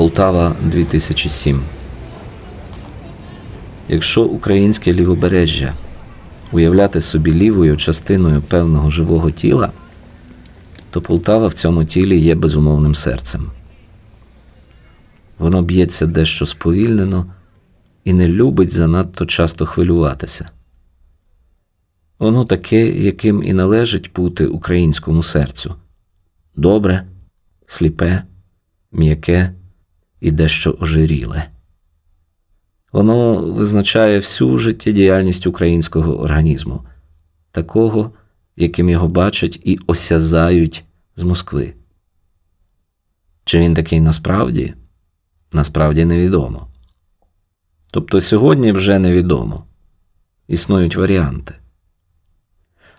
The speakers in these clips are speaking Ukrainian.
Полтава 2007. Якщо українське лівобережжя уявляти собі лівою частиною певного живого тіла, то Полтава в цьому тілі є безумовним серцем. Воно б'ється дещо сповільнено і не любить занадто часто хвилюватися. Воно таке, яким і належить бути українському серцю добре, сліпе, м'яке і дещо ожиріле. Воно визначає всю життєдіяльність українського організму, такого, яким його бачать і осязають з Москви. Чи він такий насправді? Насправді невідомо. Тобто сьогодні вже невідомо. Існують варіанти.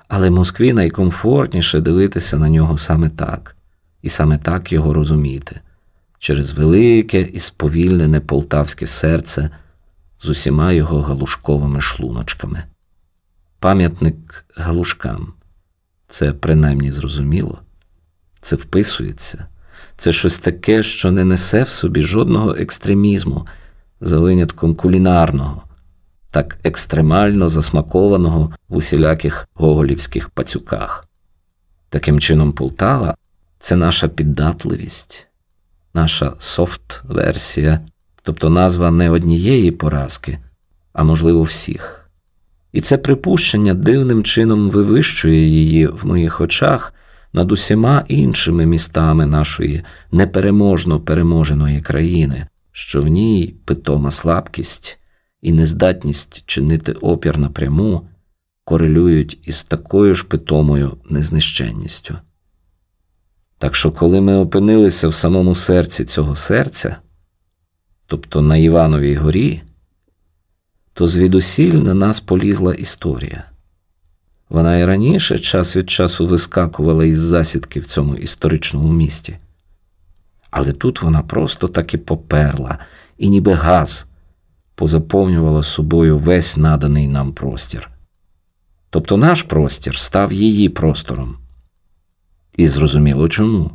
Але Москві найкомфортніше дивитися на нього саме так, і саме так його розуміти, через велике і сповільнене полтавське серце з усіма його галушковими шлуночками. Пам'ятник галушкам це принаймні зрозуміло, це вписується, це щось таке, що не несе в собі жодного екстремізму, за винятком кулінарного, так екстремально засмакованого в усіляких гоголівських пацюках. Таким чином, Полтава це наша піддатливість, наша софт-версія тобто назва не однієї поразки, а можливо всіх. І це припущення дивним чином вивищує її в моїх очах над усіма іншими містами нашої непереможно переможеної країни, що в ній питома слабкість і нездатність чинити опір напряму корелюють із такою ж питомою незнищенністю. Так що, коли ми опинилися в самому серці цього серця, тобто на Івановій горі, то звідусіль на нас полізла історія. Вона і раніше час від часу вискакувала із засідки в цьому історичному місті. Але тут вона просто таки поперла і ніби газ позаповнювала собою весь наданий нам простір. Тобто наш простір став її простором. І зрозуміло чому.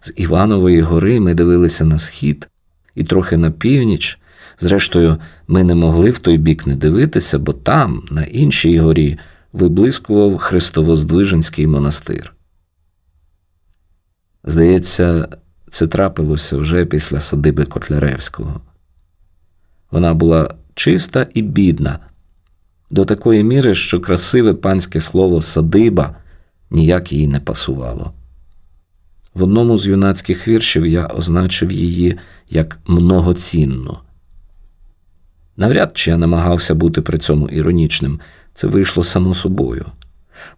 З Іванової гори ми дивилися на схід і трохи на північ. Зрештою, ми не могли в той бік не дивитися, бо там, на іншій горі, виблискував Христовоздвиженський монастир. Здається, це трапилося вже після садиби Котляревського. Вона була чиста і бідна, до такої міри, що красиве панське слово садиба ніяк їй не пасувало. В одному з юнацьких віршів я означив її як многоцінну. Навряд чи я намагався бути при цьому іронічним, це вийшло само собою.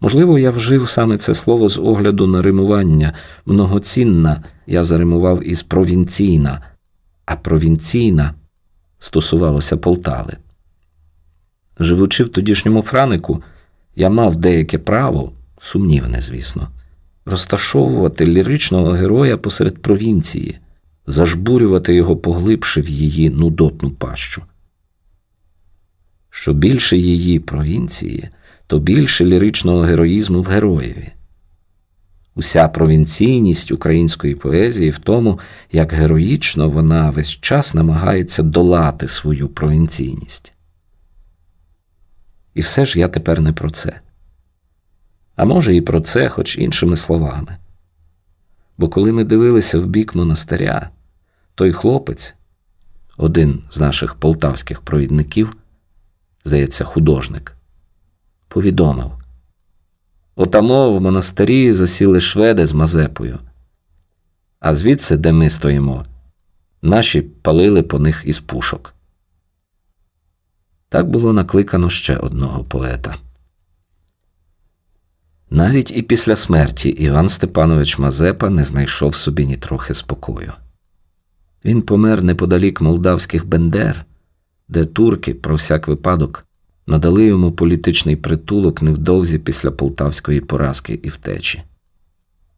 Можливо, я вжив саме це слово з огляду на римування. Многоцінна я заримував із провінційна, а провінційна стосувалося Полтави. Живучи в тодішньому Франику, я мав деяке право, сумнівне, звісно, розташовувати ліричного героя посеред провінції зажбурювати його поглибше в її нудотну пащу. Що більше її провінції, то більше ліричного героїзму в героєві. Уся провінційність української поезії в тому, як героїчно вона весь час намагається долати свою провінційність. І все ж я тепер не про це. А може, і про це, хоч іншими словами. Бо коли ми дивилися в бік монастиря, той хлопець, один з наших полтавських провідників, здається, художник, повідомив отамо в монастирі засіли шведи з Мазепою, а звідси, де ми стоїмо, наші палили по них із пушок. Так було накликано ще одного поета. Навіть і після смерті Іван Степанович Мазепа не знайшов собі ні трохи спокою. Він помер неподалік молдавських Бендер, де турки, про всяк випадок, надали йому політичний притулок невдовзі після полтавської поразки і втечі.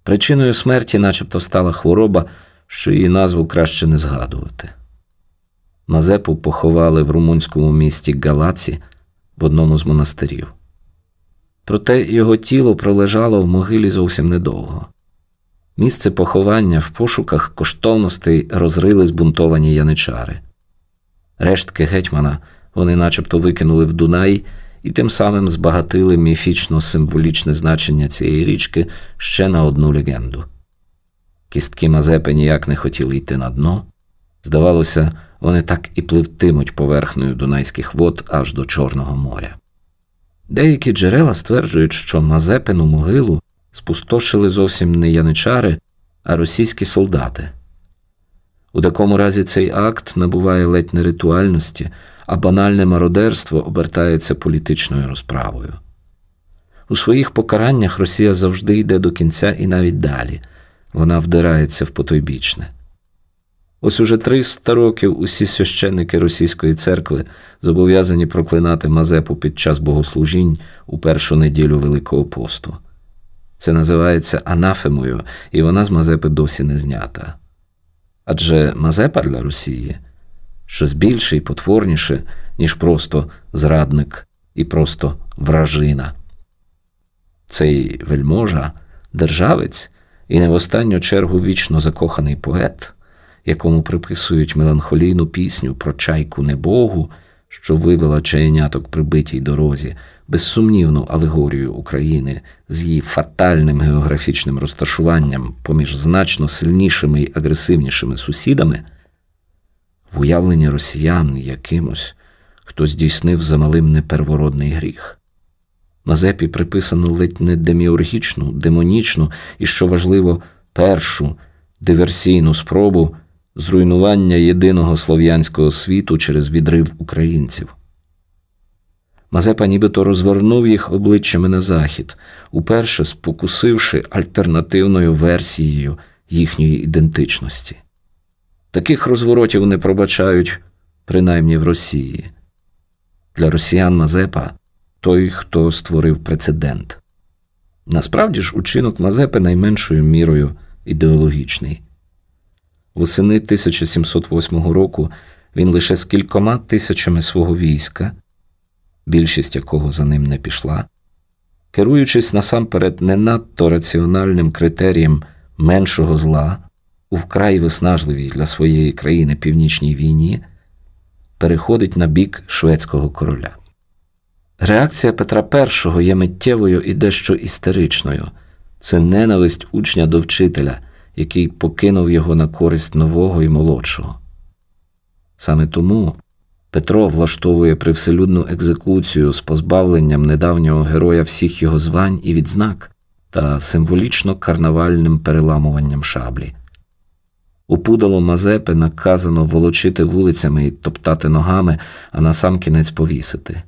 Причиною смерті, начебто, стала хвороба, що її назву краще не згадувати. Мазепу поховали в румунському місті Галаці в одному з монастирів. Проте його тіло пролежало в могилі зовсім недовго. Місце поховання в пошуках коштовностей розрили збунтовані яничари. Рештки гетьмана вони начебто викинули в Дунай і тим самим збагатили міфічно символічне значення цієї річки ще на одну легенду. Кістки Мазепи ніяк не хотіли йти на дно. Здавалося, вони так і пливтимуть поверхнею Дунайських вод аж до Чорного моря. Деякі джерела стверджують, що Мазепину могилу спустошили зовсім не яничари, а російські солдати. У такому разі цей акт набуває ледь не ритуальності, а банальне мародерство обертається політичною розправою. У своїх покараннях Росія завжди йде до кінця і навіть далі вона вдирається в потойбічне. Ось уже 300 років усі священники російської церкви зобов'язані проклинати Мазепу під час богослужінь у першу неділю Великого посту. Це називається анафемою, і вона з Мазепи досі не знята. Адже Мазепа для Росії щось більше і потворніше, ніж просто зрадник і просто вражина. Цей вельможа, державець і не в останню чергу вічно закоханий поет, якому приписують меланхолійну пісню про чайку небогу, що вивела чаєняток при битій дорозі, безсумнівну алегорію України з її фатальним географічним розташуванням поміж значно сильнішими і агресивнішими сусідами, в уявленні росіян якимось, хто здійснив замалим непервородний гріх. Мазепі приписано ледь не деміургічну, демонічну і, що важливо, першу диверсійну спробу зруйнування єдиного слов'янського світу через відрив українців. Мазепа нібито розвернув їх обличчями на захід, уперше спокусивши альтернативною версією їхньої ідентичності. Таких розворотів не пробачають, принаймні в Росії. Для росіян Мазепа той, хто створив прецедент. Насправді ж, учинок Мазепи найменшою мірою ідеологічний. Восени 1708 року він лише з кількома тисячами свого війська, більшість якого за ним не пішла, керуючись насамперед не надто раціональним критерієм меншого зла у вкрай виснажливій для своєї країни північній війні, переходить на бік шведського короля. Реакція Петра І є миттєвою і дещо істеричною це ненависть учня до вчителя, який покинув його на користь нового і молодшого. Саме тому Петро влаштовує привселюдну екзекуцію з позбавленням недавнього героя всіх його звань і відзнак та символічно карнавальним переламуванням шаблі. У пудало Мазепи наказано волочити вулицями і топтати ногами, а насамкінець повісити.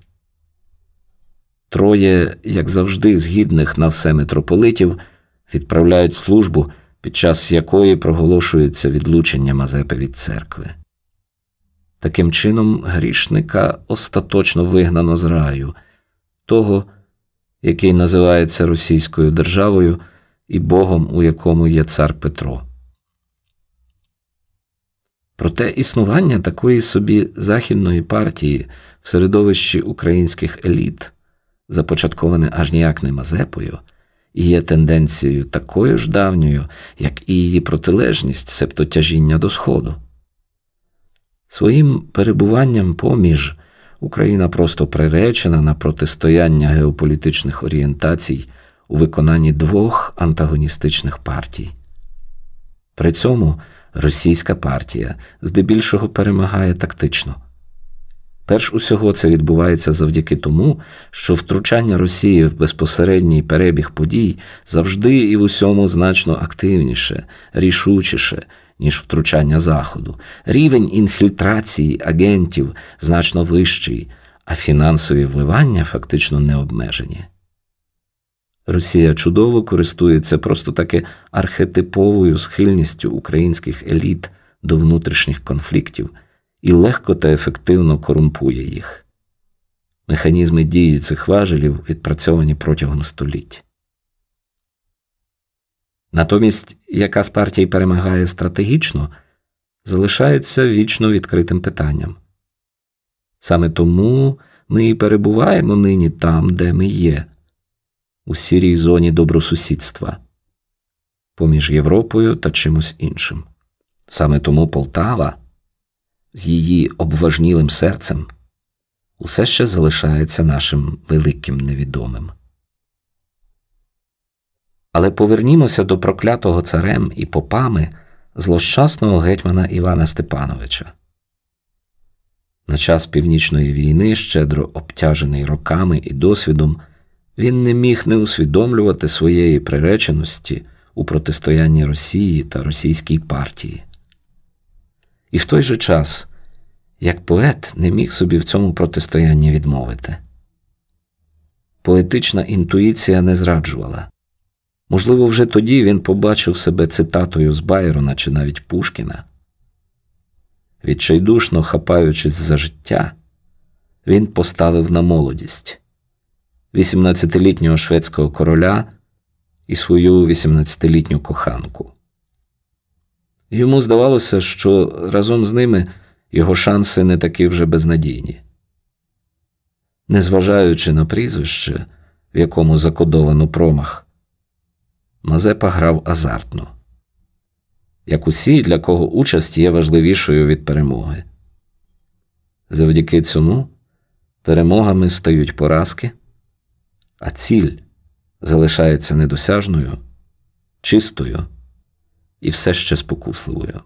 Троє, як завжди, згідних на все митрополитів, відправляють службу, під час якої проголошується відлучення Мазепи від церкви. Таким чином, грішника остаточно вигнано з раю, того, який називається Російською державою і Богом, у якому є цар Петро. Проте існування такої собі західної партії в середовищі українських еліт започатковане аж ніяк не Мазепою, є тенденцією такою ж давньою, як і її протилежність, себто тяжіння до Сходу. Своїм перебуванням поміж Україна просто приречена на протистояння геополітичних орієнтацій у виконанні двох антагоністичних партій. При цьому російська партія здебільшого перемагає тактично. Перш усього це відбувається завдяки тому, що втручання Росії в безпосередній перебіг подій завжди і в усьому значно активніше, рішучіше, ніж втручання Заходу. Рівень інфільтрації агентів значно вищий, а фінансові вливання фактично не обмежені. Росія чудово користується просто таки архетиповою схильністю українських еліт до внутрішніх конфліктів і легко та ефективно корумпує їх. Механізми дії цих важелів відпрацьовані протягом століть. Натомість, яка з партій перемагає стратегічно, залишається вічно відкритим питанням. Саме тому ми і перебуваємо нині там, де ми є, у сірій зоні добросусідства. поміж Європою та чимось іншим. Саме тому Полтава з її обважнілим серцем усе ще залишається нашим великим невідомим. Але повернімося до проклятого царем і попами злощасного гетьмана Івана Степановича. На час північної війни, щедро обтяжений роками і досвідом, він не міг не усвідомлювати своєї приреченості у протистоянні Росії та російській партії. І в той же час, як поет, не міг собі в цьому протистоянні відмовити. Поетична інтуїція не зраджувала. Можливо, вже тоді він побачив себе цитатою з Байрона чи навіть Пушкіна. Відчайдушно хапаючись за життя, він поставив на молодість 18-літнього шведського короля і свою 18-літню коханку. Йому здавалося, що разом з ними його шанси не такі вже безнадійні. Незважаючи на прізвище, в якому закодовано промах, Мазепа грав азартно, як усі, для кого участь є важливішою від перемоги. Завдяки цьому перемогами стають поразки, а ціль залишається недосяжною, чистою і все ще спокусливою.